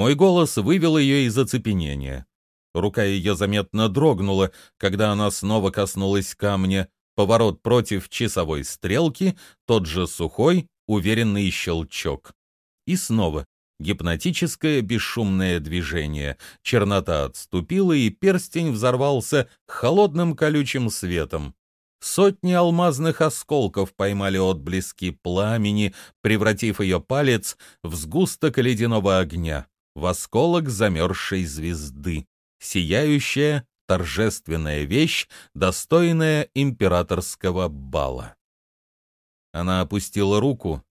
Мой голос вывел ее из оцепенения. Рука ее заметно дрогнула, когда она снова коснулась камня. Поворот против часовой стрелки, тот же сухой, уверенный щелчок. И снова гипнотическое бесшумное движение. Чернота отступила, и перстень взорвался холодным колючим светом. Сотни алмазных осколков поймали отблески пламени, превратив ее палец в сгусток ледяного огня, в осколок замерзшей звезды. Сияющая, торжественная вещь, достойная императорского бала. Она опустила руку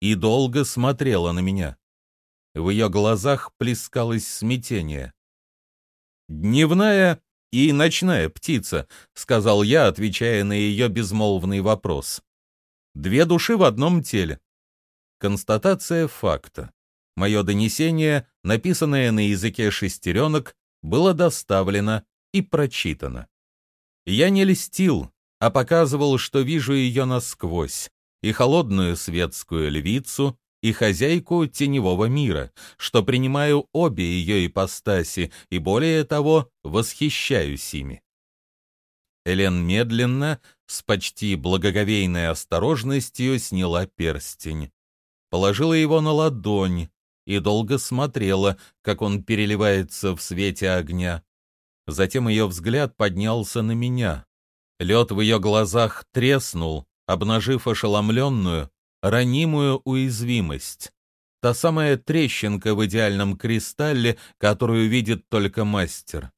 и долго смотрела на меня. В ее глазах плескалось смятение. «Дневная и ночная птица», — сказал я, отвечая на ее безмолвный вопрос. «Две души в одном теле». Констатация факта. Мое донесение, написанное на языке шестеренок, было доставлено и прочитано. Я не льстил, а показывал, что вижу ее насквозь, и холодную светскую львицу, и хозяйку теневого мира, что принимаю обе ее ипостаси и, более того, восхищаюсь ими. Элен медленно, с почти благоговейной осторожностью сняла перстень, положила его на ладонь и долго смотрела, как он переливается в свете огня. Затем ее взгляд поднялся на меня. Лед в ее глазах треснул, обнажив ошеломленную, ранимую уязвимость. Та самая трещинка в идеальном кристалле, которую видит только мастер.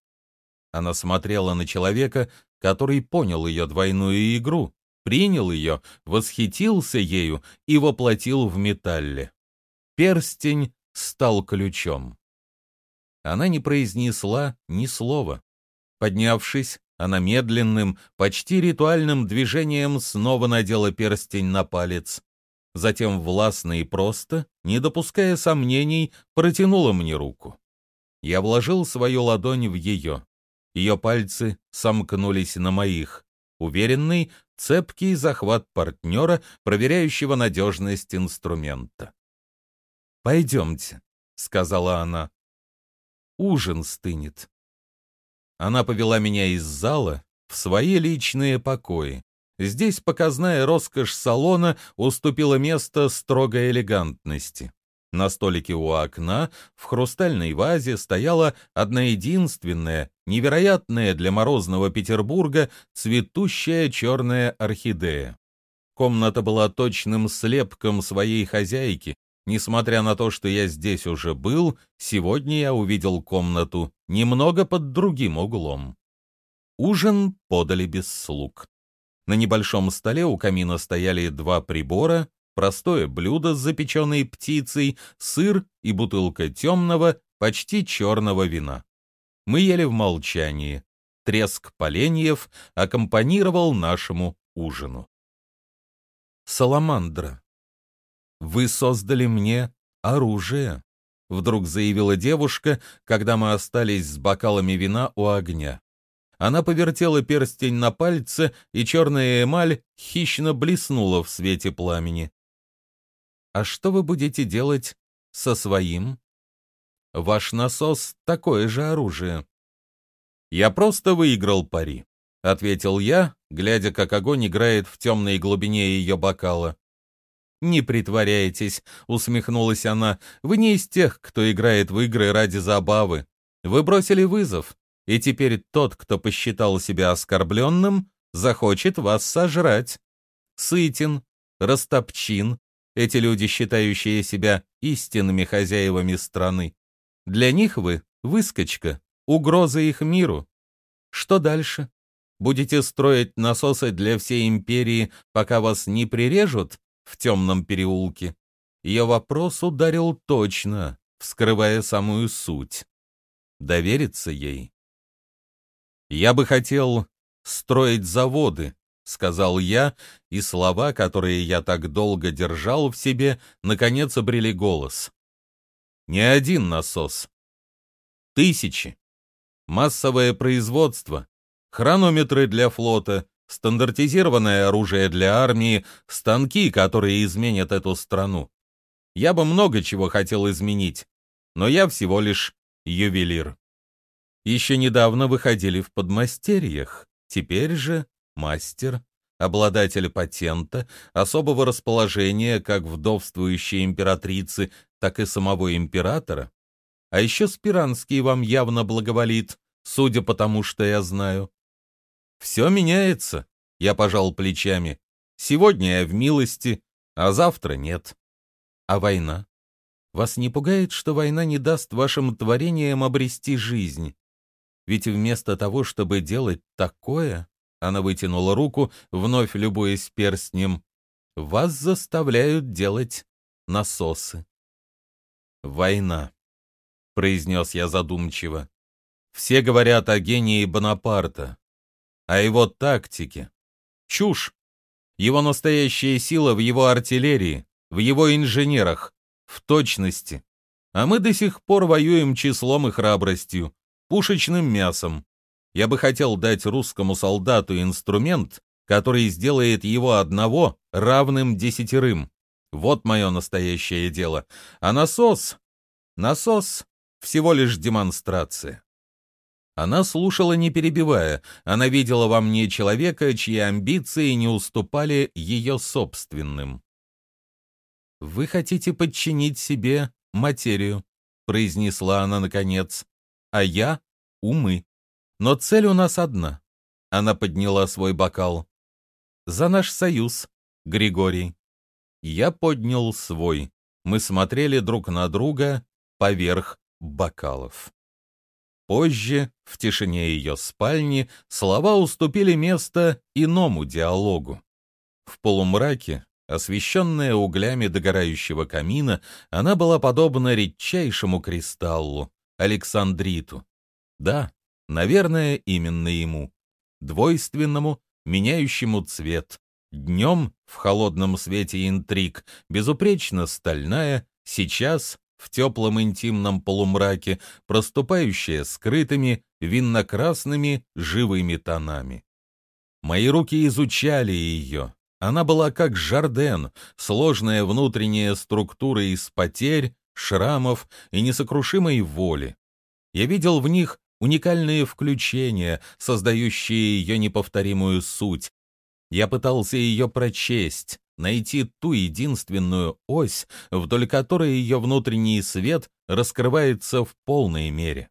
Она смотрела на человека, который понял ее двойную игру, принял ее, восхитился ею и воплотил в металле. Перстень стал ключом. Она не произнесла ни слова. Поднявшись, она медленным, почти ритуальным движением снова надела перстень на палец, затем властно и просто, не допуская сомнений, протянула мне руку. Я вложил свою ладонь в ее. Ее пальцы сомкнулись на моих. Уверенный, цепкий захват партнера, проверяющего надежность инструмента. «Пойдемте», — сказала она. «Ужин стынет». Она повела меня из зала в свои личные покои. Здесь показная роскошь салона уступила место строгой элегантности. На столике у окна в хрустальной вазе стояла одна единственная, невероятная для морозного Петербурга, цветущая черная орхидея. Комната была точным слепком своей хозяйки. Несмотря на то, что я здесь уже был, сегодня я увидел комнату немного под другим углом. Ужин подали без слуг. На небольшом столе у камина стояли два прибора, простое блюдо с запеченной птицей, сыр и бутылка темного, почти черного вина. Мы ели в молчании. Треск поленьев аккомпанировал нашему ужину. «Саламандра, вы создали мне оружие», — вдруг заявила девушка, когда мы остались с бокалами вина у огня. Она повертела перстень на пальце, и черная эмаль хищно блеснула в свете пламени. «А что вы будете делать со своим?» «Ваш насос — такое же оружие». «Я просто выиграл пари», — ответил я, глядя, как огонь играет в темной глубине ее бокала. «Не притворяйтесь», — усмехнулась она, — «вы не из тех, кто играет в игры ради забавы. Вы бросили вызов, и теперь тот, кто посчитал себя оскорбленным, захочет вас сожрать. Сытин, Растопчин, эти люди, считающие себя истинными хозяевами страны. Для них вы — выскочка, угроза их миру. Что дальше? Будете строить насосы для всей империи, пока вас не прирежут в темном переулке? Ее вопрос ударил точно, вскрывая самую суть. Довериться ей «Я бы хотел строить заводы», — сказал я, и слова, которые я так долго держал в себе, наконец обрели голос. Не один насос. Тысячи. Массовое производство. Хронометры для флота, стандартизированное оружие для армии, станки, которые изменят эту страну. Я бы много чего хотел изменить, но я всего лишь ювелир. Еще недавно выходили в подмастерьях, теперь же мастер, обладатель патента, особого расположения как вдовствующей императрицы, так и самого императора. А еще Спиранский вам явно благоволит, судя по тому, что я знаю. Все меняется, я пожал плечами. Сегодня я в милости, а завтра нет. А война? Вас не пугает, что война не даст вашим творениям обрести жизнь? Ведь вместо того, чтобы делать такое, она вытянула руку, вновь любуясь перстнем, вас заставляют делать насосы. Война, произнес я задумчиво. Все говорят о гении Бонапарта, о его тактике. Чушь. Его настоящая сила в его артиллерии, в его инженерах, в точности. А мы до сих пор воюем числом и храбростью, пушечным мясом. Я бы хотел дать русскому солдату инструмент, который сделает его одного равным десятерым. Вот мое настоящее дело. А насос? Насос — всего лишь демонстрация. Она слушала, не перебивая. Она видела во мне человека, чьи амбиции не уступали ее собственным. «Вы хотите подчинить себе материю», — произнесла она наконец, — «а я — умы. Но цель у нас одна». Она подняла свой бокал. «За наш союз, Григорий». Я поднял свой. Мы смотрели друг на друга поверх бокалов. Позже, в тишине ее спальни, слова уступили место иному диалогу. В полумраке, освещенная углями догорающего камина, она была подобна редчайшему кристаллу, Александриту. Да, наверное, именно ему. Двойственному, меняющему цвет. Днем, в холодном свете интриг, безупречно стальная, сейчас в теплом интимном полумраке, проступающая скрытыми, винно-красными, живыми тонами. Мои руки изучали ее. Она была как жарден, сложная внутренняя структура из потерь, шрамов и несокрушимой воли. Я видел в них уникальные включения, создающие ее неповторимую суть. Я пытался ее прочесть, найти ту единственную ось, вдоль которой ее внутренний свет раскрывается в полной мере.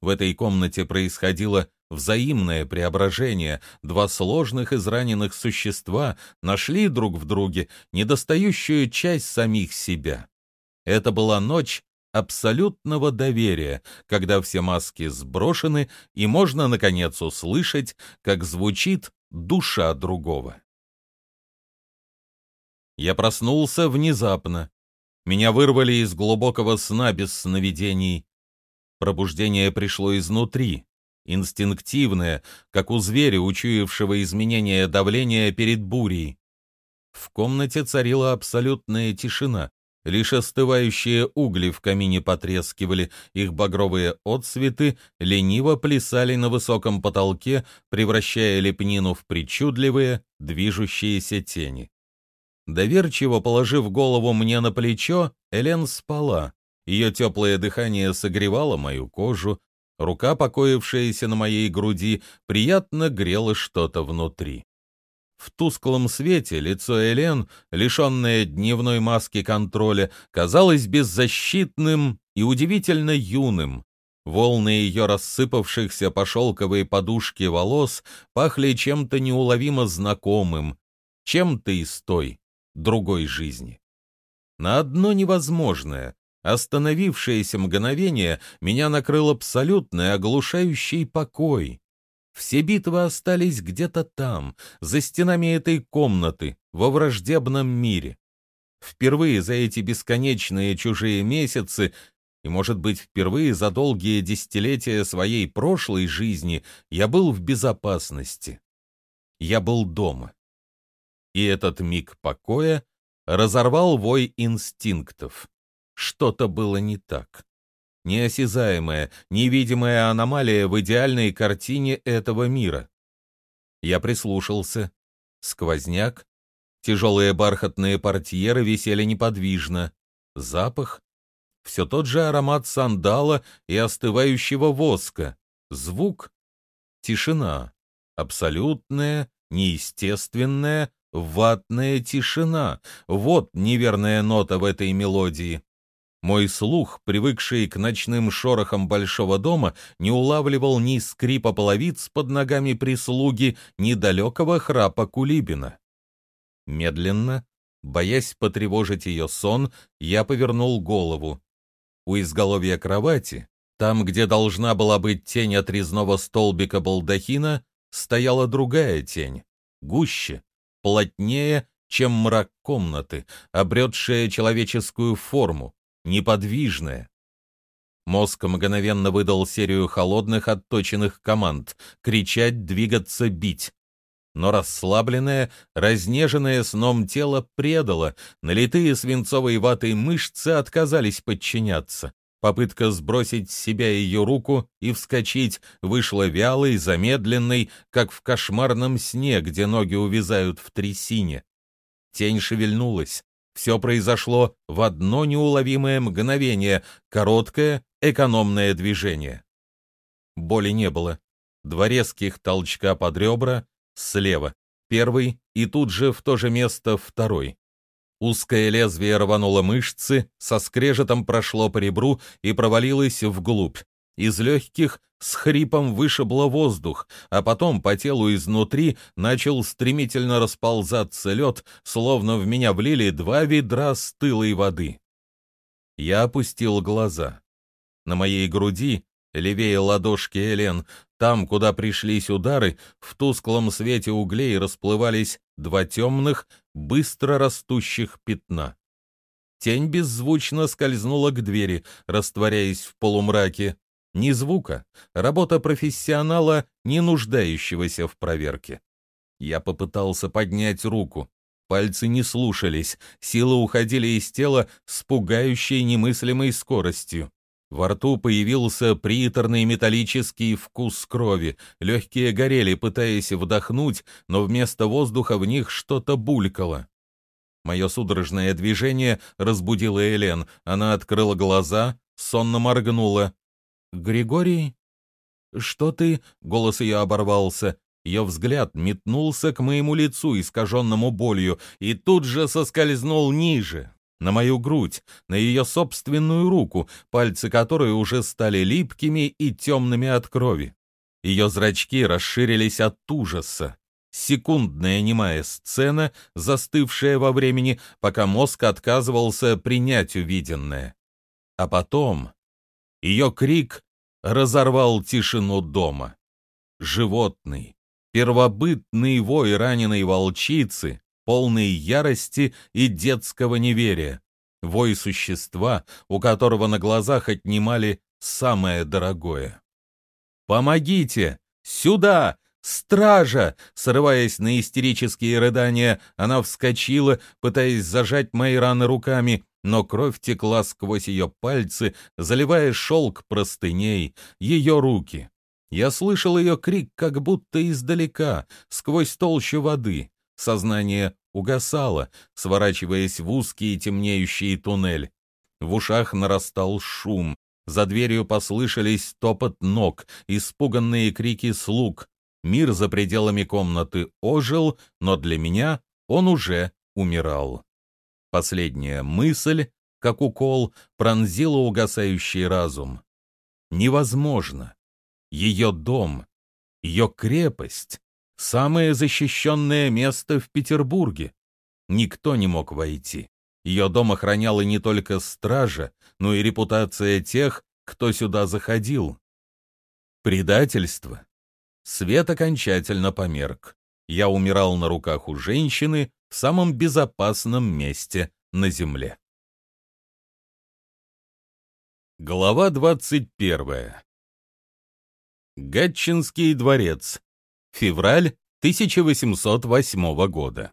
В этой комнате происходило взаимное преображение, два сложных израненных существа нашли друг в друге недостающую часть самих себя. Это была ночь абсолютного доверия, когда все маски сброшены и можно, наконец, услышать, как звучит душа другого. Я проснулся внезапно. Меня вырвали из глубокого сна без сновидений. Пробуждение пришло изнутри, инстинктивное, как у зверя, учуявшего изменение давления перед бурей. В комнате царила абсолютная тишина. Лишь остывающие угли в камине потрескивали, их багровые отсветы лениво плясали на высоком потолке, превращая лепнину в причудливые, движущиеся тени. Доверчиво положив голову мне на плечо, Элен спала. Ее теплое дыхание согревало мою кожу, рука, покоившаяся на моей груди, приятно грела что-то внутри. В тусклом свете лицо Элен, лишенное дневной маски контроля, казалось беззащитным и удивительно юным. Волны ее рассыпавшихся по шелковой подушке волос пахли чем-то неуловимо знакомым, чем-то из той, другой жизни. На одно невозможное, остановившееся мгновение меня накрыл абсолютный оглушающий покой. Все битвы остались где-то там, за стенами этой комнаты, во враждебном мире. Впервые за эти бесконечные чужие месяцы и, может быть, впервые за долгие десятилетия своей прошлой жизни я был в безопасности. Я был дома и этот миг покоя разорвал вой инстинктов. Что-то было не так. Неосязаемая, невидимая аномалия в идеальной картине этого мира. Я прислушался. Сквозняк. Тяжелые бархатные портьеры висели неподвижно. Запах. все тот же аромат сандала и остывающего воска. Звук — тишина, абсолютная, неестественная, ватная тишина. Вот неверная нота в этой мелодии. Мой слух, привыкший к ночным шорохам большого дома, не улавливал ни скрипа половиц под ногами прислуги, ни далекого храпа Кулибина. Медленно, боясь потревожить ее сон, я повернул голову. У изголовья кровати, там, где должна была быть тень от резного столбика балдахина, стояла другая тень, гуще, плотнее, чем мрак комнаты, обретшая человеческую форму, неподвижная. Мозг мгновенно выдал серию холодных отточенных команд — кричать, двигаться, бить. Но расслабленное, разнеженное сном тело предало, налитые свинцовой ватой мышцы отказались подчиняться. Попытка сбросить с себя ее руку и вскочить вышла вялой, замедленной, как в кошмарном сне, где ноги увязают в трясине. Тень шевельнулась, все произошло в одно неуловимое мгновение, короткое, экономное движение. Боли не было. Два резких толчка под ребра, слева, первый, и тут же в то же место второй. Узкое лезвие рвануло мышцы, со скрежетом прошло по ребру и провалилось вглубь. Из легких с хрипом вышибло воздух, а потом по телу изнутри начал стремительно расползаться лед, словно в меня влили два ведра стылой воды. Я опустил глаза. На моей груди, левее ладошки Элен, там, куда пришлись удары, в тусклом свете углей расплывались два темных, быстро растущих пятна. Тень беззвучно скользнула к двери, растворяясь в полумраке, ни звука, работа профессионала, не нуждающегося в проверке. Я попытался поднять руку. Пальцы не слушались, силы уходили из тела с пугающей немыслимой скоростью. Во рту появился приторный металлический вкус крови, легкие горели, пытаясь вдохнуть, но вместо воздуха в них что-то булькало. Мое судорожное движение разбудило Элен. Она открыла глаза, сонно моргнула. «Григорий?» «Что ты?» — голос ее оборвался. Ее взгляд метнулся к моему лицу, искаженному болью, и тут же соскользнул ниже, на мою грудь, на ее собственную руку, пальцы которой уже стали липкими и темными от крови. Ее зрачки расширились от ужаса. Секундная немая сцена, застывшая во времени, пока мозг отказывался принять увиденное. А потом ее крик разорвал тишину дома. Животный, первобытный вой раненой волчицы, полный ярости и детского неверия. Вой существа, у которого на глазах отнимали самое дорогое. «Помогите! Сюда! Стража!» Срываясь на истерические рыдания, она вскочила, пытаясь зажать мои раны руками, но кровь текла сквозь ее пальцы, заливая шелк простыней, ее руки. Я слышал ее крик как будто издалека, сквозь толщу воды. Сознание угасало, сворачиваясь в узкий темнеющий туннель. В ушах нарастал шум. За дверью послышались топот ног, испуганные крики слуг. Мир за пределами комнаты ожил, но для меня он уже умирал. Последняя мысль, как укол, пронзила угасающий разум. Невозможно. Ее дом, ее крепость, самое защищенное место в Петербурге. Никто не мог войти. Ее дом охраняла не только стража, но и репутация тех, кто сюда заходил. Предательство. Свет окончательно померк. Я умирал на руках у женщины, в самом безопасном месте на Земле. Глава 21. Гатчинский дворец. Февраль 1808 года.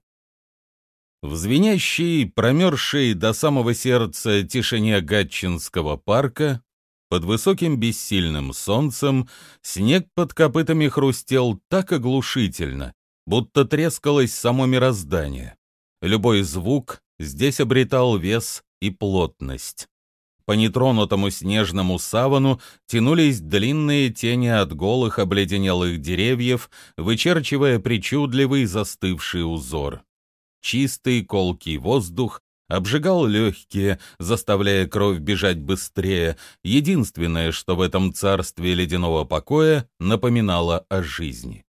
В звенящей, промерзшей до самого сердца тишине Гатчинского парка, под высоким бессильным солнцем, снег под копытами хрустел так оглушительно, будто трескалось само мироздание. Любой звук здесь обретал вес и плотность. По нетронутому снежному савану тянулись длинные тени от голых обледенелых деревьев, вычерчивая причудливый застывший узор. Чистый колкий воздух обжигал легкие, заставляя кровь бежать быстрее. Единственное, что в этом царстве ледяного покоя напоминало о жизни.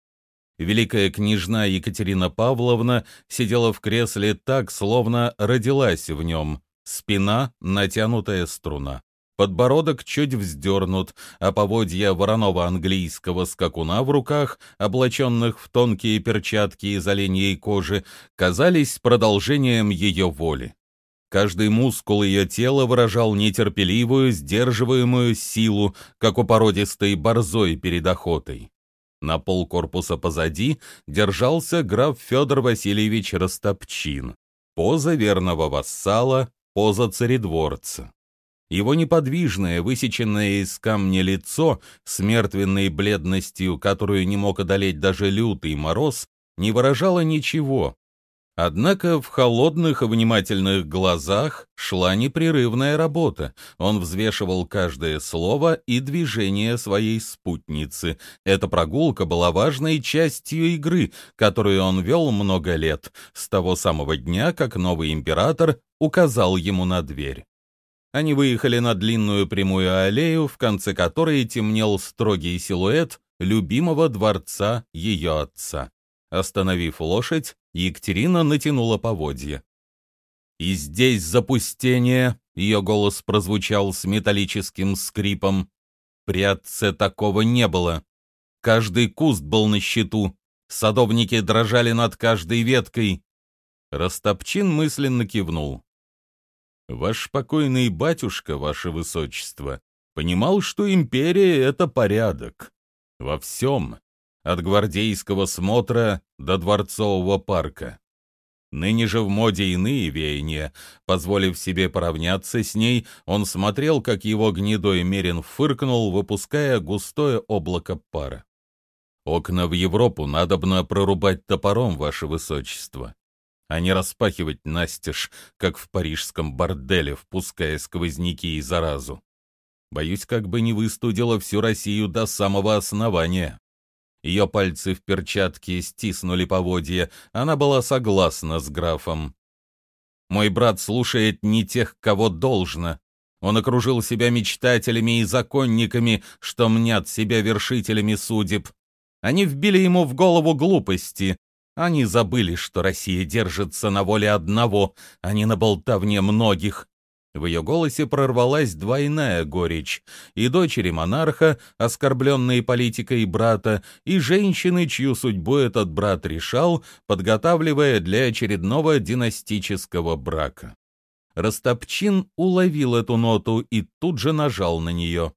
Великая княжна Екатерина Павловна сидела в кресле так, словно родилась в нем. Спина — натянутая струна. Подбородок чуть вздернут, а поводья вороного английского скакуна в руках, облаченных в тонкие перчатки из оленьей кожи, казались продолжением ее воли. Каждый мускул ее тела выражал нетерпеливую, сдерживаемую силу, как у породистой борзой перед охотой. На пол корпуса позади держался граф Федор Васильевич Растопчин. Поза верного вассала, поза царедворца. Его неподвижное, высеченное из камня лицо с мертвенной бледностью, которую не мог одолеть даже лютый мороз, не выражало ничего, Однако в холодных внимательных глазах шла непрерывная работа. Он взвешивал каждое слово и движение своей спутницы. Эта прогулка была важной частью игры, которую он вел много лет, с того самого дня, как новый император указал ему на дверь. Они выехали на длинную прямую аллею, в конце которой темнел строгий силуэт любимого дворца ее отца. Остановив лошадь, Екатерина натянула поводья. «И здесь запустение!» — ее голос прозвучал с металлическим скрипом. «При отце такого не было. Каждый куст был на счету, садовники дрожали над каждой веткой». Растопчин мысленно кивнул. «Ваш покойный батюшка, ваше высочество, понимал, что империя — это порядок. Во всем, от гвардейского смотра до дворцового парка. Ныне же в моде иные веяния. Позволив себе поравняться с ней, он смотрел, как его гнедой мерин фыркнул, выпуская густое облако пара. «Окна в Европу надобно прорубать топором, ваше высочество, а не распахивать настежь, как в парижском борделе, впуская сквозняки и заразу. Боюсь, как бы не выстудило всю Россию до самого основания». Ее пальцы в перчатке стиснули поводья. Она была согласна с графом. «Мой брат слушает не тех, кого должно. Он окружил себя мечтателями и законниками, что мнят себя вершителями судеб. Они вбили ему в голову глупости. Они забыли, что Россия держится на воле одного, а не на болтовне многих. В ее голосе прорвалась двойная горечь. И дочери монарха, оскорбленные политикой брата, и женщины, чью судьбу этот брат решал, подготавливая для очередного династического брака. Растопчин уловил эту ноту и тут же нажал на нее.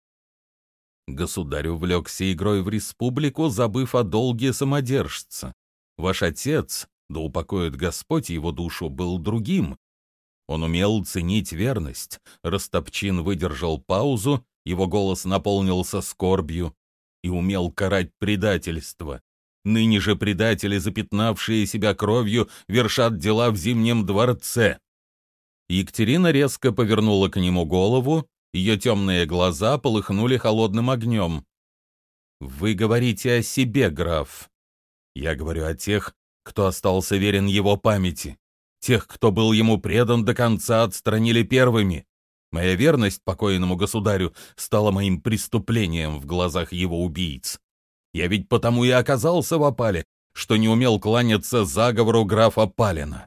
Государь увлекся игрой в республику, забыв о долге самодержца. Ваш отец, да упокоит Господь его душу, был другим, он умел ценить верность. Растопчин выдержал паузу, его голос наполнился скорбью и умел карать предательство. Ныне же предатели, запятнавшие себя кровью, вершат дела в Зимнем дворце. Екатерина резко повернула к нему голову, ее темные глаза полыхнули холодным огнем. «Вы говорите о себе, граф. Я говорю о тех, кто остался верен его памяти. Тех, кто был ему предан до конца, отстранили первыми. Моя верность покойному государю стала моим преступлением в глазах его убийц. Я ведь потому и оказался в опале, что не умел кланяться заговору графа Палина.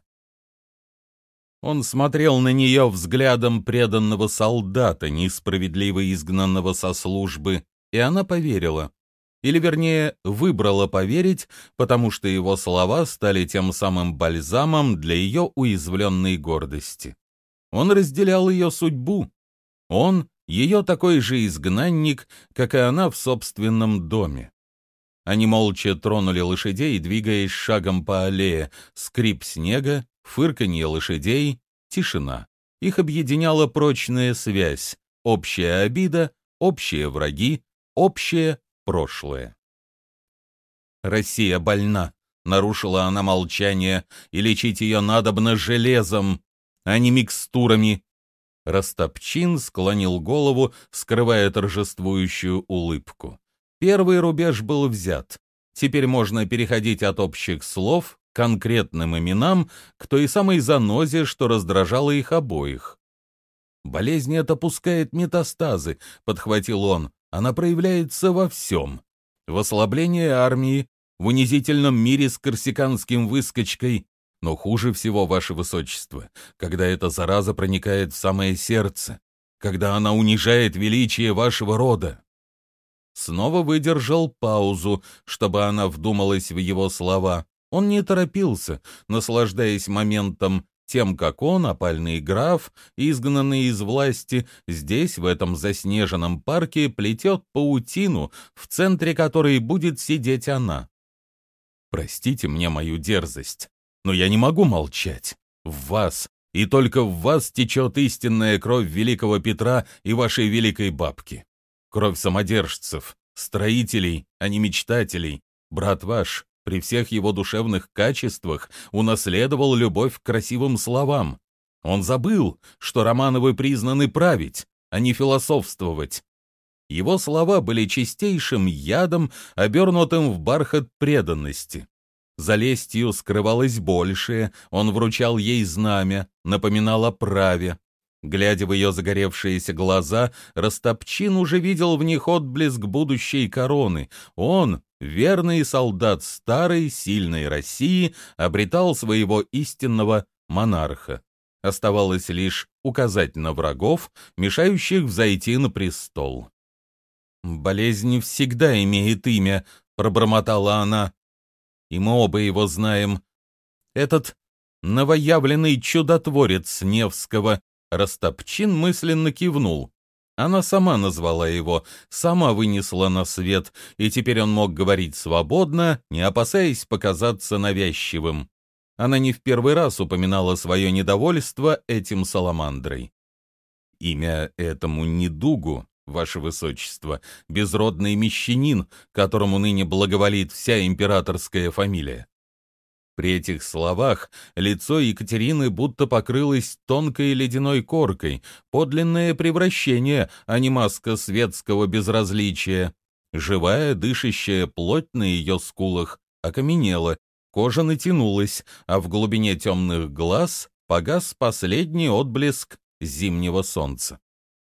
Он смотрел на нее взглядом преданного солдата, несправедливо изгнанного со службы, и она поверила или вернее выбрала поверить, потому что его слова стали тем самым бальзамом для ее уязвленной гордости. Он разделял ее судьбу. Он — ее такой же изгнанник, как и она в собственном доме. Они молча тронули лошадей, двигаясь шагом по аллее, скрип снега, фырканье лошадей, тишина. Их объединяла прочная связь, общая обида, общие враги, общее прошлое. «Россия больна», — нарушила она молчание, «и лечить ее надобно железом, а не микстурами. Растопчин склонил голову, скрывая торжествующую улыбку. Первый рубеж был взят. Теперь можно переходить от общих слов к конкретным именам, к той самой занозе, что раздражало их обоих. «Болезнь эта пускает метастазы», — подхватил он. «Она проявляется во всем. В ослаблении армии, в унизительном мире с корсиканским выскочкой, но хуже всего, ваше высочество, когда эта зараза проникает в самое сердце, когда она унижает величие вашего рода. Снова выдержал паузу, чтобы она вдумалась в его слова. Он не торопился, наслаждаясь моментом, тем, как он, опальный граф, изгнанный из власти, здесь, в этом заснеженном парке, плетет паутину, в центре которой будет сидеть она. Простите мне мою дерзость, но я не могу молчать. В вас, и только в вас течет истинная кровь великого Петра и вашей великой бабки. Кровь самодержцев, строителей, а не мечтателей. Брат ваш, при всех его душевных качествах, унаследовал любовь к красивым словам. Он забыл, что Романовы признаны править, а не философствовать. Его слова были чистейшим ядом, обернутым в бархат преданности. За лестью скрывалось большее, он вручал ей знамя, напоминал о праве. Глядя в ее загоревшиеся глаза, Растопчин уже видел в них отблеск будущей короны. Он, верный солдат старой, сильной России, обретал своего истинного монарха. Оставалось лишь указать на врагов, мешающих взойти на престол. «Болезнь всегда имеет имя», — пробормотала она и мы оба его знаем. Этот новоявленный чудотворец Невского Растопчин мысленно кивнул. Она сама назвала его, сама вынесла на свет, и теперь он мог говорить свободно, не опасаясь показаться навязчивым. Она не в первый раз упоминала свое недовольство этим саламандрой. Имя этому недугу ваше высочество, безродный мещанин, которому ныне благоволит вся императорская фамилия. При этих словах лицо Екатерины будто покрылось тонкой ледяной коркой, подлинное превращение, а не маска светского безразличия. Живая, дышащая плоть на ее скулах окаменела, кожа натянулась, а в глубине темных глаз погас последний отблеск зимнего солнца.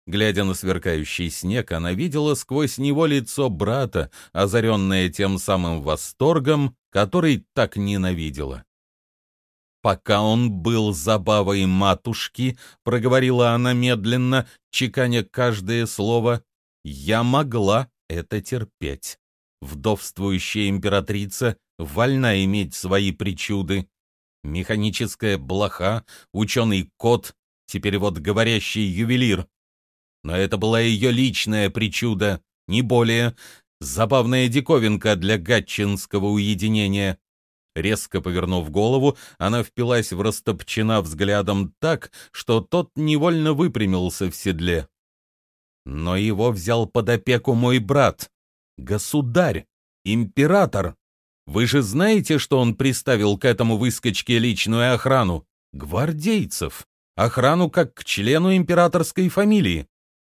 Глядя на сверкающий снег, она видела сквозь него лицо брата, озаренное тем самым восторгом, который так ненавидела. «Пока он был забавой матушки», — проговорила она медленно, чеканя каждое слово, — «я могла это терпеть. Вдовствующая императрица вольна иметь свои причуды. Механическая блоха, ученый кот, теперь вот говорящий ювелир. Но это была ее личная причуда, не более. Забавная диковинка для гатчинского уединения. Резко повернув голову, она впилась в Растопчина взглядом так, что тот невольно выпрямился в седле. Но его взял под опеку мой брат, государь, император. Вы же знаете, что он приставил к этому выскочке личную охрану? Гвардейцев. Охрану как к члену императорской фамилии.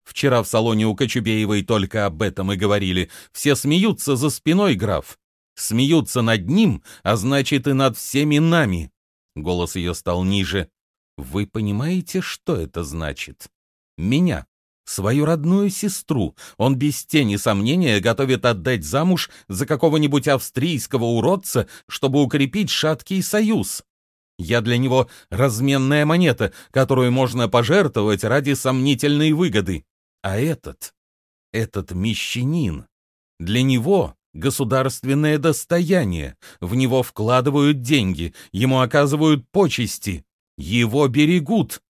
Вчера в салоне у Кочубеевой только об этом и говорили. Все смеются за спиной, граф. Смеются над ним, а значит и над всеми нами. Голос ее стал ниже. Вы понимаете, что это значит? Меня, свою родную сестру, он без тени сомнения готовит отдать замуж за какого-нибудь австрийского уродца, чтобы укрепить шаткий союз. Я для него разменная монета, которую можно пожертвовать ради сомнительной выгоды. А этот, этот мещанин, для него государственное достояние, в него вкладывают деньги, ему оказывают почести, его берегут.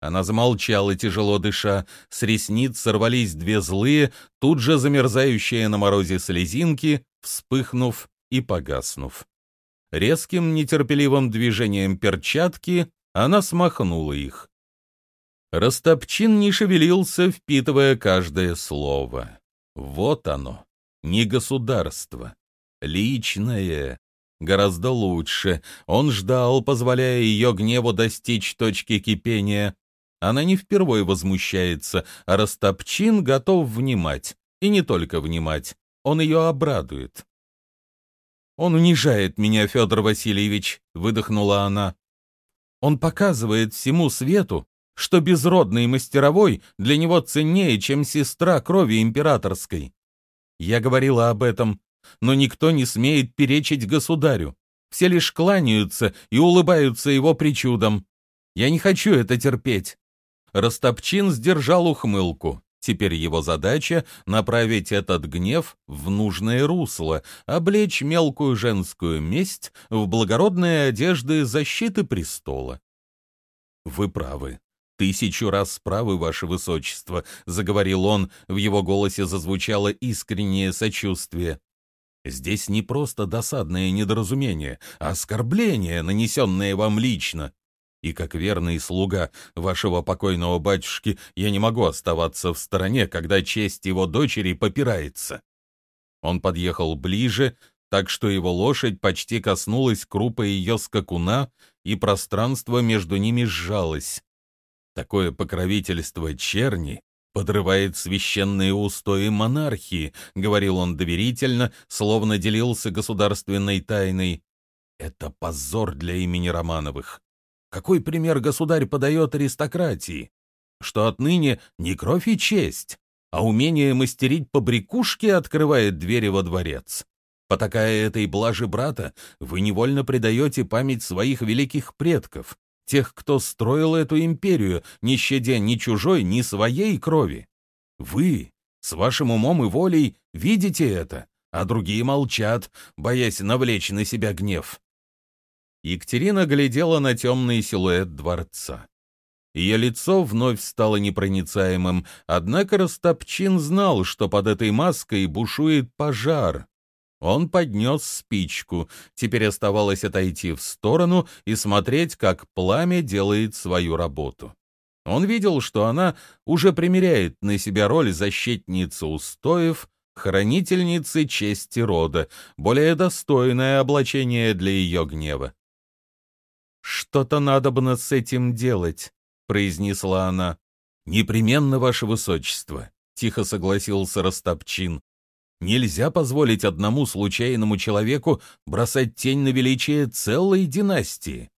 Она замолчала, тяжело дыша, с ресниц сорвались две злые, тут же замерзающие на морозе слезинки, вспыхнув и погаснув. Резким, нетерпеливым движением перчатки она смахнула их. Растопчин не шевелился, впитывая каждое слово. Вот оно, не государство, личное. Гораздо лучше. Он ждал, позволяя ее гневу достичь точки кипения. Она не впервой возмущается, а Растопчин готов внимать. И не только внимать, он ее обрадует. «Он унижает меня, Федор Васильевич», — выдохнула она. «Он показывает всему свету, что безродный мастеровой для него ценнее, чем сестра крови императорской. Я говорила об этом, но никто не смеет перечить государю. Все лишь кланяются и улыбаются его причудам. Я не хочу это терпеть. Растопчин сдержал ухмылку. Теперь его задача — направить этот гнев в нужное русло, облечь мелкую женскую месть в благородные одежды защиты престола. «Вы правы. Тысячу раз правы, ваше высочество», — заговорил он, в его голосе зазвучало искреннее сочувствие. «Здесь не просто досадное недоразумение, а оскорбление, нанесенное вам лично. И как верный слуга вашего покойного батюшки я не могу оставаться в стороне, когда честь его дочери попирается. Он подъехал ближе, так что его лошадь почти коснулась крупа ее скакуна, и пространство между ними сжалось. Такое покровительство черни подрывает священные устои монархии, говорил он доверительно, словно делился государственной тайной. Это позор для имени Романовых. Какой пример государь подает аристократии? Что отныне не кровь и честь, а умение мастерить побрякушки открывает двери во дворец. Потакая этой блажи брата, вы невольно предаете память своих великих предков, тех, кто строил эту империю, не щадя ни чужой, ни своей крови. Вы, с вашим умом и волей, видите это, а другие молчат, боясь навлечь на себя гнев. Екатерина глядела на темный силуэт дворца. Ее лицо вновь стало непроницаемым, однако Растопчин знал, что под этой маской бушует пожар. Он поднес спичку, теперь оставалось отойти в сторону и смотреть, как пламя делает свою работу. Он видел, что она уже примеряет на себя роль защитницы устоев, хранительницы чести рода, более достойное облачение для ее гнева. «Что-то надо бы с этим делать», — произнесла она. «Непременно, ваше высочество», — тихо согласился Растопчин. «Нельзя позволить одному случайному человеку бросать тень на величие целой династии.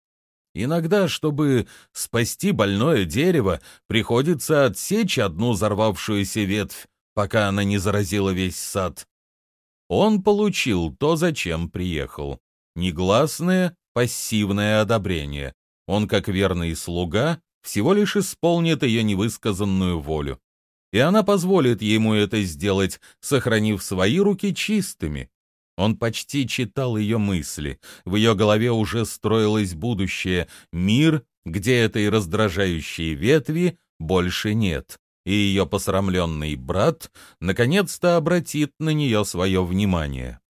Иногда, чтобы спасти больное дерево, приходится отсечь одну взорвавшуюся ветвь, пока она не заразила весь сад. Он получил то, зачем приехал. Негласное, пассивное одобрение. Он, как верный слуга, всего лишь исполнит ее невысказанную волю. И она позволит ему это сделать, сохранив свои руки чистыми. Он почти читал ее мысли. В ее голове уже строилось будущее, мир, где этой раздражающей ветви больше нет. И ее посрамленный брат наконец-то обратит на нее свое внимание.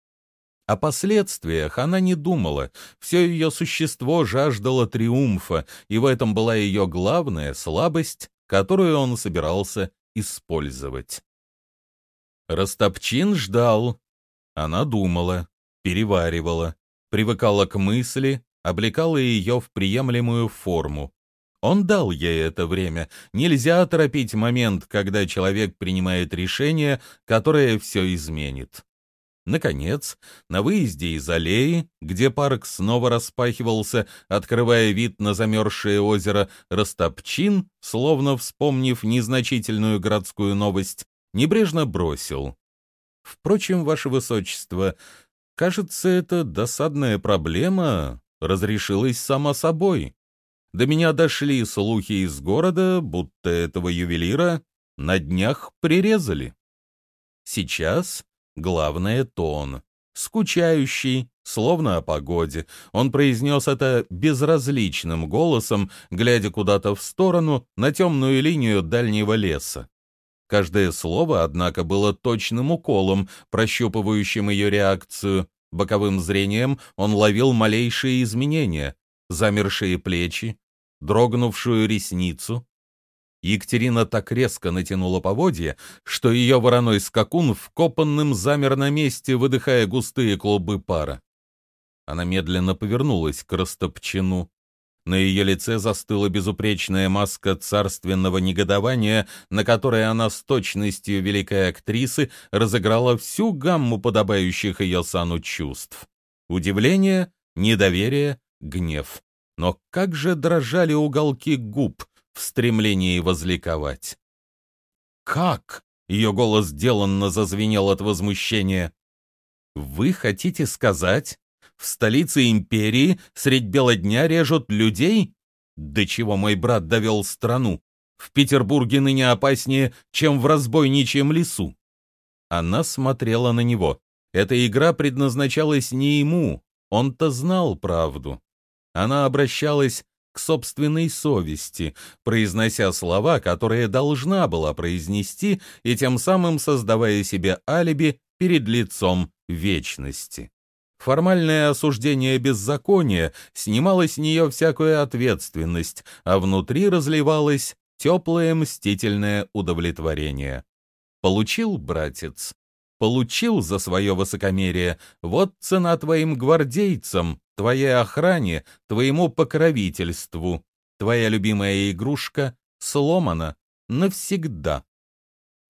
О последствиях она не думала, все ее существо жаждало триумфа, и в этом была ее главная слабость, которую он собирался использовать. Растопчин ждал. Она думала, переваривала, привыкала к мысли, облекала ее в приемлемую форму. Он дал ей это время. Нельзя торопить момент, когда человек принимает решение, которое все изменит. Наконец, на выезде из аллеи, где парк снова распахивался, открывая вид на замерзшее озеро, Растопчин, словно вспомнив незначительную городскую новость, небрежно бросил. «Впрочем, ваше высочество, кажется, эта досадная проблема разрешилась сама собой. До меня дошли слухи из города, будто этого ювелира на днях прирезали. Сейчас Главное — тон. Скучающий, словно о погоде. Он произнес это безразличным голосом, глядя куда-то в сторону, на темную линию дальнего леса. Каждое слово, однако, было точным уколом, прощупывающим ее реакцию. Боковым зрением он ловил малейшие изменения, замершие плечи, дрогнувшую ресницу, Екатерина так резко натянула поводья, что ее вороной скакун вкопанным замер на месте, выдыхая густые клубы пара. Она медленно повернулась к Растопчину. На ее лице застыла безупречная маска царственного негодования, на которой она с точностью великой актрисы разыграла всю гамму подобающих ее сану чувств. Удивление, недоверие, гнев. Но как же дрожали уголки губ в стремлении возликовать. «Как?» — ее голос деланно зазвенел от возмущения. «Вы хотите сказать, в столице империи средь бела дня режут людей? До чего мой брат довел страну? В Петербурге ныне опаснее, чем в разбойничьем лесу. Она смотрела на него. Эта игра предназначалась не ему, он-то знал правду. Она обращалась к собственной совести, произнося слова, которые должна была произнести, и тем самым создавая себе алиби перед лицом вечности. Формальное осуждение беззакония снимало с нее всякую ответственность, а внутри разливалось теплое мстительное удовлетворение. Получил, братец, получил за свое высокомерие, вот цена твоим гвардейцам, твоей охране, твоему покровительству. Твоя любимая игрушка сломана навсегда.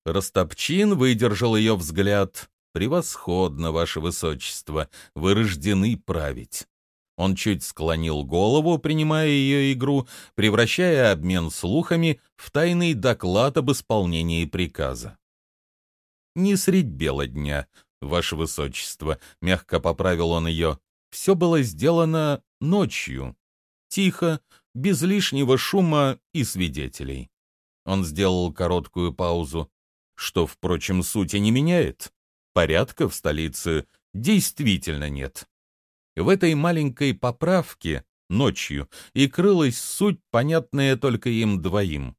Растопчин выдержал ее взгляд, «Превосходно, ваше высочество, вы рождены править». Он чуть склонил голову, принимая ее игру, превращая обмен слухами в тайный доклад об исполнении приказа. «Не средь бела дня, ваше высочество», — мягко поправил он ее. «Все было сделано ночью, тихо, без лишнего шума и свидетелей». Он сделал короткую паузу, что, впрочем, сути не меняет порядка в столице действительно нет. В этой маленькой поправке ночью и крылась суть, понятная только им двоим.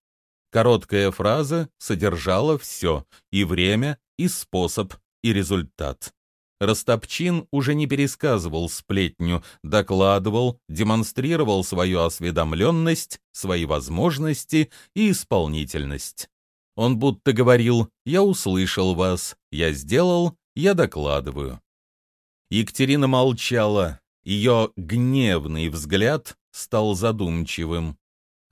Короткая фраза содержала все — и время, и способ, и результат. Растопчин уже не пересказывал сплетню, докладывал, демонстрировал свою осведомленность, свои возможности и исполнительность. Он будто говорил «Я услышал вас, я сделал, я докладываю». Екатерина молчала, ее гневный взгляд стал задумчивым.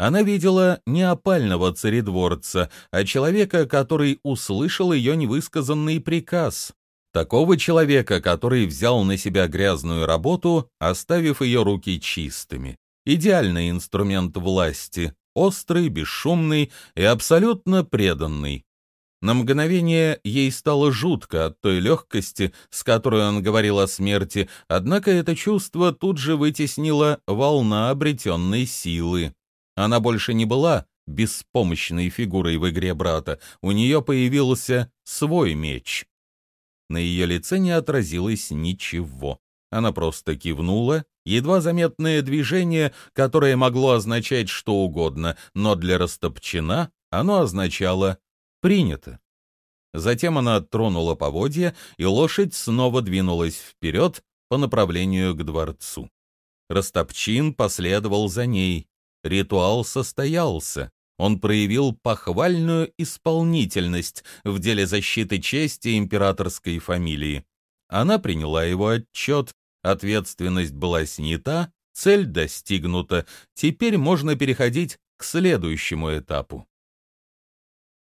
Она видела не опального царедворца, а человека, который услышал ее невысказанный приказ. Такого человека, который взял на себя грязную работу, оставив ее руки чистыми. Идеальный инструмент власти, острый, бесшумный и абсолютно преданный. На мгновение ей стало жутко от той легкости, с которой он говорил о смерти, однако это чувство тут же вытеснило волна обретенной силы. Она больше не была беспомощной фигурой в игре брата, у нее появился свой меч. На ее лице не отразилось ничего. Она просто кивнула Едва заметное движение, которое могло означать что угодно, но для Растопчина оно означало «принято». Затем она тронула поводья, и лошадь снова двинулась вперед по направлению к дворцу. Растопчин последовал за ней. Ритуал состоялся. Он проявил похвальную исполнительность в деле защиты чести императорской фамилии. Она приняла его отчет, Ответственность была снята, цель достигнута, теперь можно переходить к следующему этапу.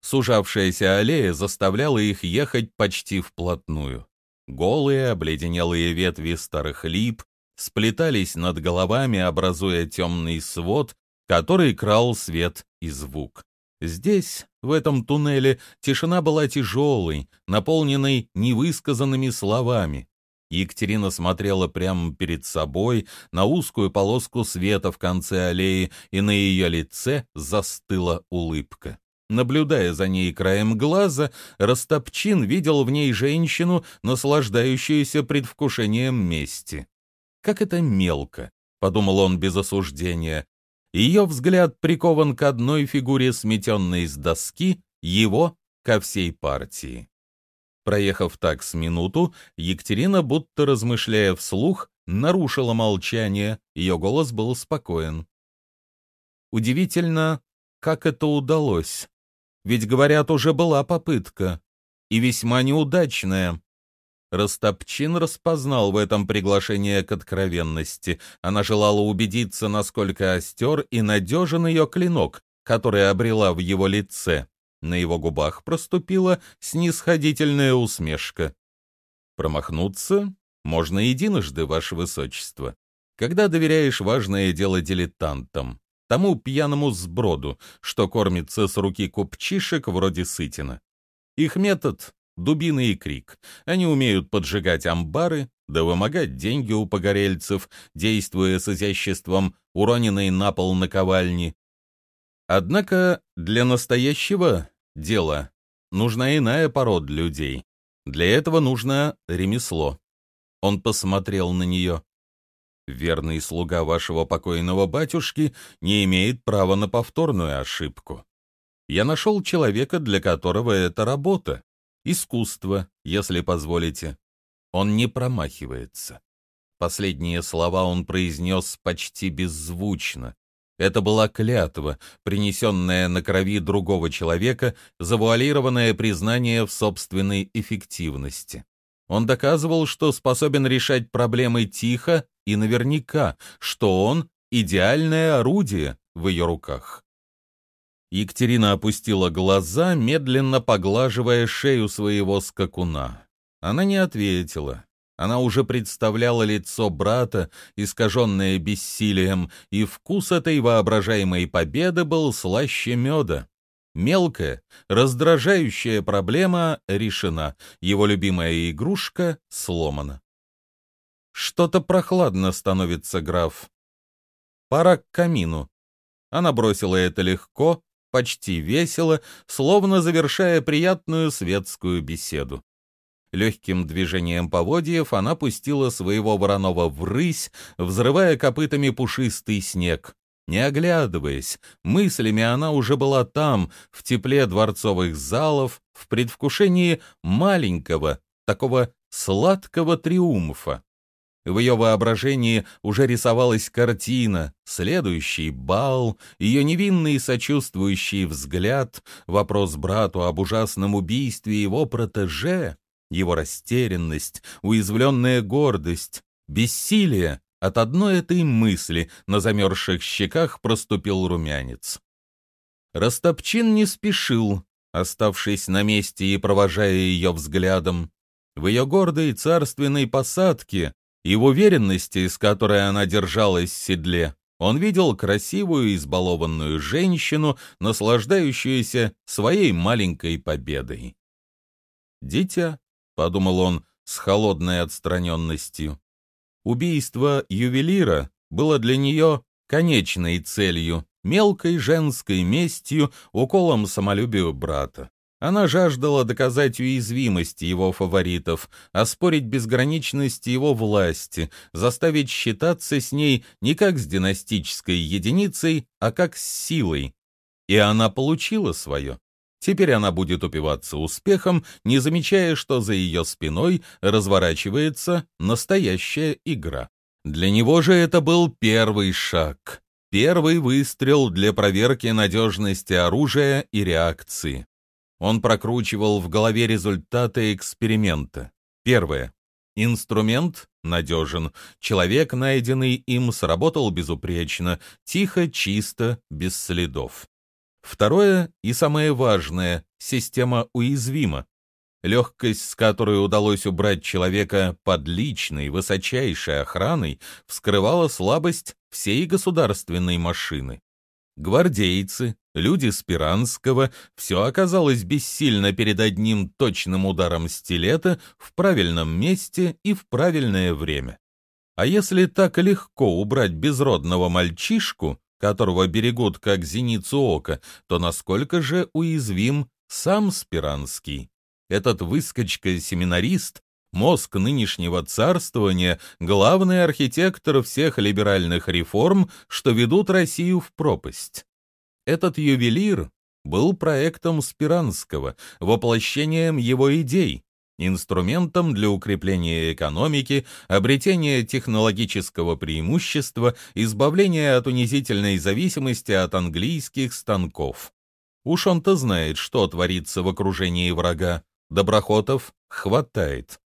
Сужавшаяся аллея заставляла их ехать почти вплотную. Голые, обледенелые ветви старых лип сплетались над головами, образуя темный свод, который крал свет и звук. Здесь, в этом туннеле, тишина была тяжелой, наполненной невысказанными словами. Екатерина смотрела прямо перед собой на узкую полоску света в конце аллеи, и на ее лице застыла улыбка. Наблюдая за ней краем глаза, Растопчин видел в ней женщину, наслаждающуюся предвкушением мести. «Как это мелко!» — подумал он без осуждения. Ее взгляд прикован к одной фигуре, сметенной с доски, его — ко всей партии. Проехав так с минуту, Екатерина, будто размышляя вслух, нарушила молчание, ее голос был спокоен. Удивительно, как это удалось. Ведь, говорят, уже была попытка, и весьма неудачная. Растопчин распознал в этом приглашение к откровенности. Она желала убедиться, насколько остер и надежен ее клинок, который обрела в его лице. На его губах проступила снисходительная усмешка. «Промахнуться можно единожды, ваше высочество, когда доверяешь важное дело дилетантам, тому пьяному сброду, что кормится с руки купчишек вроде Сытина. Их метод — дубины и крик. Они умеют поджигать амбары, да вымогать деньги у погорельцев, действуя с изяществом уроненной на пол наковальни. Однако для настоящего дела нужна иная порода людей. Для этого нужно ремесло. Он посмотрел на нее. Верный слуга вашего покойного батюшки не имеет права на повторную ошибку. Я нашел человека, для которого это работа. Искусство, если позволите. Он не промахивается. Последние слова он произнес почти беззвучно. Это была клятва, принесенная на крови другого человека, завуалированное признание в собственной эффективности. Он доказывал, что способен решать проблемы тихо и наверняка, что он — идеальное орудие в ее руках. Екатерина опустила глаза, медленно поглаживая шею своего скакуна. Она не ответила. Она уже представляла лицо брата, искаженное бессилием, и вкус этой воображаемой победы был слаще меда. Мелкая, раздражающая проблема решена, его любимая игрушка сломана. Что-то прохладно становится, граф. Пора к камину. Она бросила это легко, почти весело, словно завершая приятную светскую беседу. Легким движением поводьев она пустила своего вороного врысь, взрывая копытами пушистый снег. Не оглядываясь, мыслями она уже была там, в тепле дворцовых залов, в предвкушении маленького, такого сладкого триумфа. В ее воображении уже рисовалась картина, следующий бал, ее невинный сочувствующий взгляд, вопрос брату об ужасном убийстве его протеже, его растерянность, уязвленная гордость, бессилие, от одной этой мысли на замерзших щеках проступил румянец. Растопчин не спешил, оставшись на месте и провожая ее взглядом. В ее гордой царственной посадке и в уверенности, с которой она держалась в седле, он видел красивую избалованную женщину, наслаждающуюся своей маленькой победой. «Дитя», — подумал он с холодной отстраненностью, Убийство ювелира было для нее конечной целью, мелкой женской местью, уколом самолюбию брата. Она жаждала доказать уязвимость его фаворитов, оспорить безграничность его власти, заставить считаться с ней не как с династической единицей, а как с силой. И она получила свое. Теперь она будет упиваться успехом, не замечая, что за ее спиной разворачивается настоящая игра. Для него же это был первый шаг, первый выстрел для проверки надежности оружия и реакции. Он прокручивал в голове результаты эксперимента. Первое. Инструмент надежен. Человек, найденный им, сработал безупречно, тихо, чисто, без следов. Второе и самое важное — система уязвима. Легкость, с которой удалось убрать человека под личной, высочайшей охраной, вскрывала слабость всей государственной машины. Гвардейцы, люди Спиранского, все оказалось бессильно перед одним точным ударом стилета в правильном месте и в правильное время. А если так легко убрать безродного мальчишку, которого берегут как зеницу ока, то насколько же уязвим сам Спиранский? Этот выскочка-семинарист, мозг нынешнего царствования, главный архитектор всех либеральных реформ, что ведут Россию в пропасть. Этот ювелир был проектом Спиранского, воплощением его идей, инструментом для укрепления экономики, обретения технологического преимущества, избавления от унизительной зависимости от английских станков. Уж он-то знает, что творится в окружении врага. Доброхотов хватает.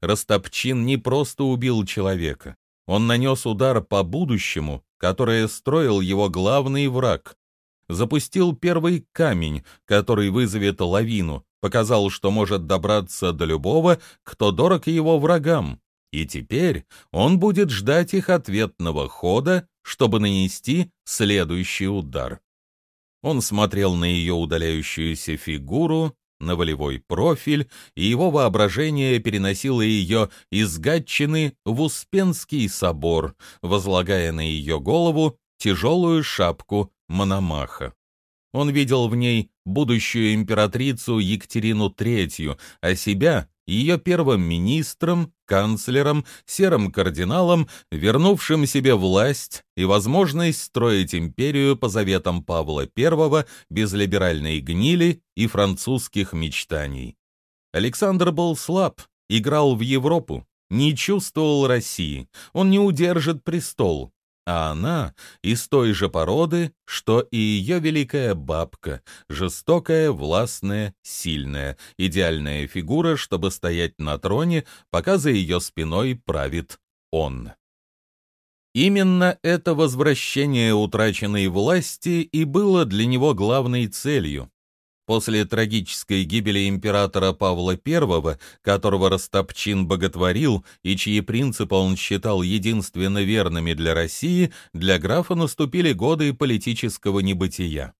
Растопчин не просто убил человека. Он нанес удар по будущему, которое строил его главный враг. Запустил первый камень, который вызовет лавину, показал, что может добраться до любого, кто дорог его врагам. И теперь он будет ждать их ответного хода, чтобы нанести следующий удар. Он смотрел на ее удаляющуюся фигуру, на волевой профиль, и его воображение переносило ее из Гатчины в Успенский собор, возлагая на ее голову тяжелую шапку Мономаха. Он видел в ней будущую императрицу Екатерину III, а себя ее первым министром, канцлером, серым кардиналом, вернувшим себе власть и возможность строить империю по заветам Павла I без либеральной гнили и французских мечтаний. Александр был слаб, играл в Европу, не чувствовал России, он не удержит престол, а она из той же породы, что и ее великая бабка, жестокая, властная, сильная, идеальная фигура, чтобы стоять на троне, пока за ее спиной правит он. Именно это возвращение утраченной власти и было для него главной целью. После трагической гибели императора Павла I, которого Растопчин боготворил и чьи принципы он считал единственно верными для России, для графа наступили годы политического небытия.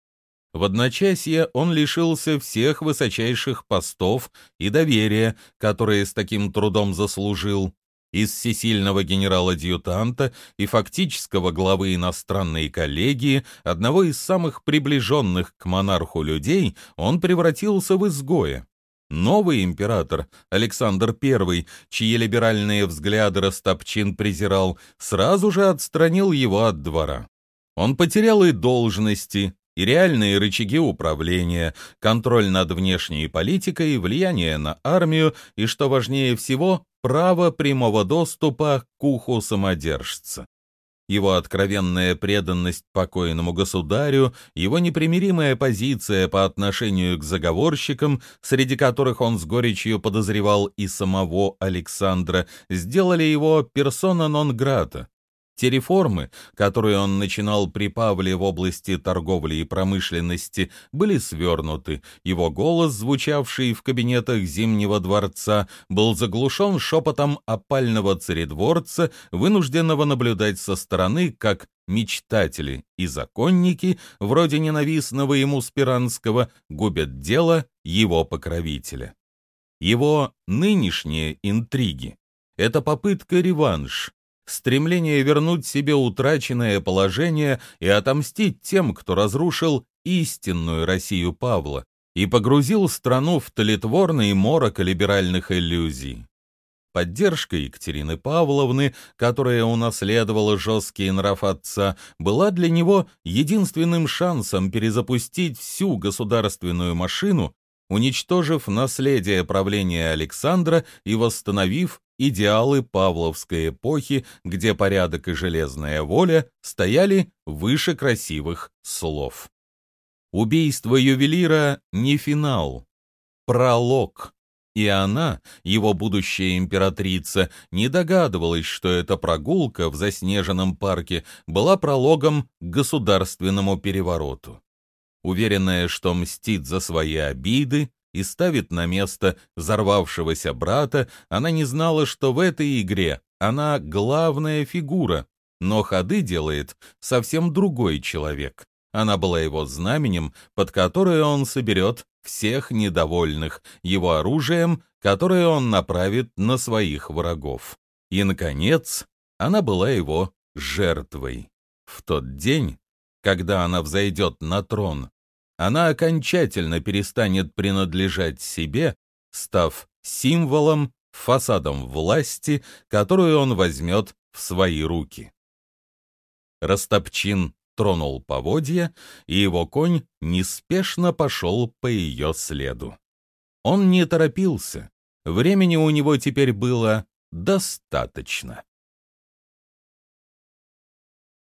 В одночасье он лишился всех высочайших постов и доверия, которые с таким трудом заслужил из всесильного генерала-адъютанта и фактического главы иностранной коллегии, одного из самых приближенных к монарху людей, он превратился в изгоя. Новый император, Александр I, чьи либеральные взгляды Растопчин презирал, сразу же отстранил его от двора. Он потерял и должности, и реальные рычаги управления, контроль над внешней политикой, влияние на армию и, что важнее всего, право прямого доступа к уху самодержца. Его откровенная преданность покойному государю, его непримиримая позиция по отношению к заговорщикам, среди которых он с горечью подозревал и самого Александра, сделали его персона нон-грата, те реформы, которые он начинал при Павле в области торговли и промышленности, были свернуты. Его голос, звучавший в кабинетах Зимнего дворца, был заглушен шепотом опального царедворца, вынужденного наблюдать со стороны, как мечтатели и законники, вроде ненавистного ему Спиранского, губят дело его покровителя. Его нынешние интриги — это попытка реванш, стремление вернуть себе утраченное положение и отомстить тем, кто разрушил истинную Россию Павла и погрузил страну в тлетворный морок либеральных иллюзий. Поддержка Екатерины Павловны, которая унаследовала жесткий нрав отца, была для него единственным шансом перезапустить всю государственную машину, уничтожив наследие правления Александра и восстановив идеалы Павловской эпохи, где порядок и железная воля стояли выше красивых слов. Убийство ювелира не финал, пролог. И она, его будущая императрица, не догадывалась, что эта прогулка в заснеженном парке была прологом к государственному перевороту. Уверенная, что мстит за свои обиды, и ставит на место взорвавшегося брата, она не знала, что в этой игре она главная фигура, но ходы делает совсем другой человек. Она была его знаменем, под которое он соберет всех недовольных, его оружием, которое он направит на своих врагов. И, наконец, она была его жертвой. В тот день, когда она взойдет на трон, она окончательно перестанет принадлежать себе, став символом, фасадом власти, которую он возьмет в свои руки. Растопчин тронул поводья, и его конь неспешно пошел по ее следу. Он не торопился, времени у него теперь было достаточно.